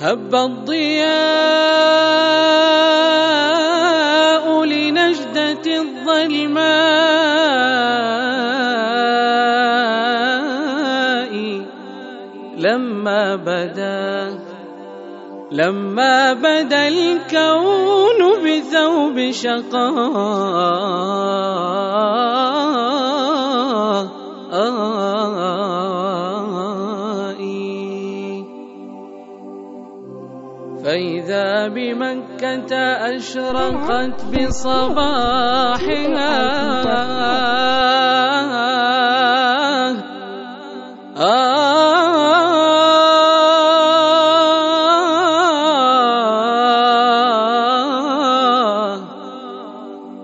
هب الضياء لنجدة الظلماء. لما بدا لما بدا الكون بثوب شقاء. فإذا بمكة أشرقت بصباحها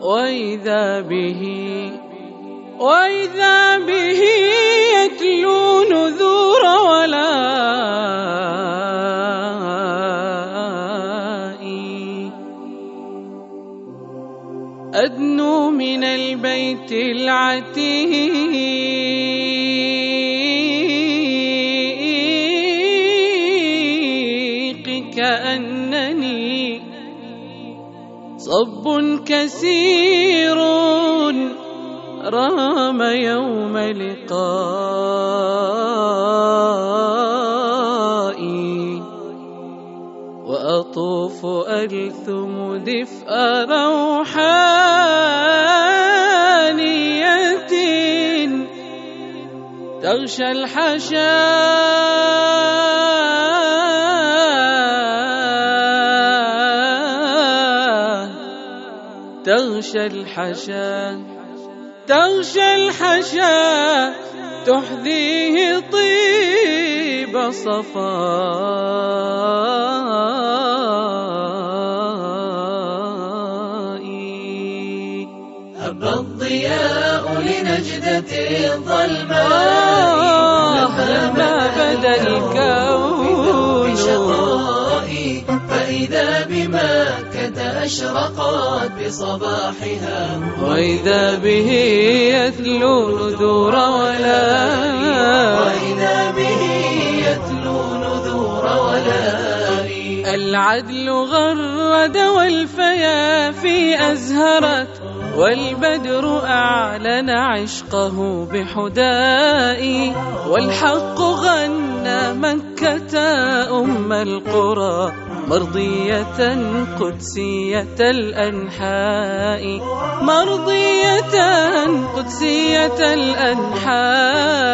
وإذا به وإذا به يتلو نذور أدنو من البيت العتيق كأنني صب كثير رام يوم لقائي وأطوف ألثم دفء روحانية. تغشى الحشا. تغشى الحشا. تغشى الحشا. تحذيه طيب صفائي هب الضياء لنجدة الظلماء آه لما بدا الكون. بشقائي فإذا بمكة أشرقت بصباحها. وإذا به يتلو نذور ولائي العدل غرد والفيافي أزهرت والبدر أعلن عشقه بحدائي والحق غنى مكة أم القرى مرضية قدسية الأنحاء. مرضية قدسية الأنحاء.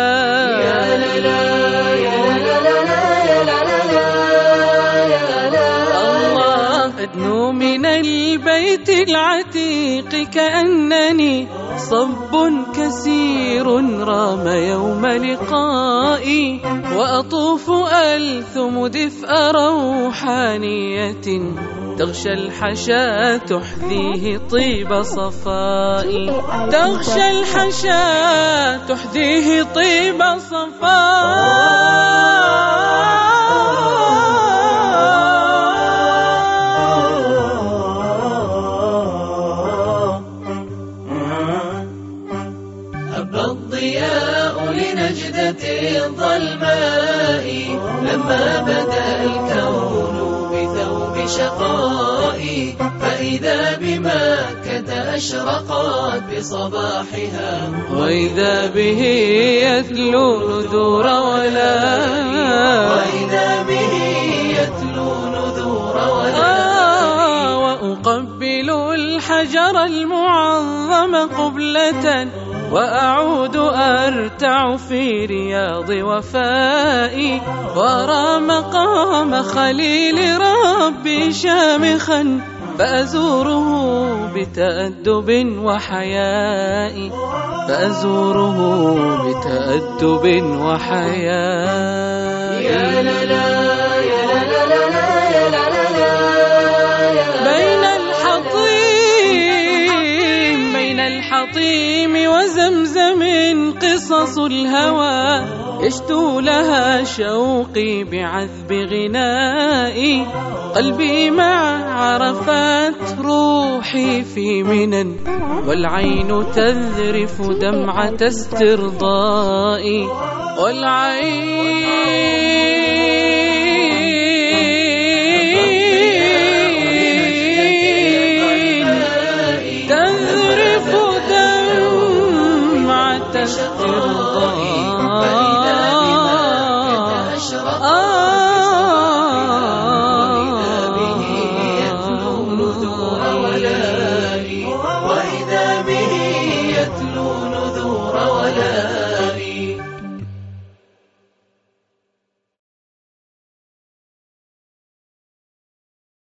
البيت العتيق كأنني صب كثير رام يوم لقائي وأطوف ألثم دفء روحانية تغشى الحشا تحذيه طيب صفائي. تغشى الحشا تحذيه طيب صفائي. الضياء لنجدة الظلماء. لما بدأ الكون بثوب شقائي فإذا بمكة أشرقت بصباحها. وإذا به يتلو نذور ولا وإذا به يتلو نذور ولا وأقبل الحجر المعظم قبلة وأعود أرتع في رياض وفائي وأرى مقام خليل ربي شامخا فأزوره بتأدب وحياء فأزوره بتأدب وحياء يا لا لا قصص الهوى يشتو لها شوقي بعذب غنائي. قلبي مع عرفات روحي في منن والعين تذرف دمعة استرضائي. والعين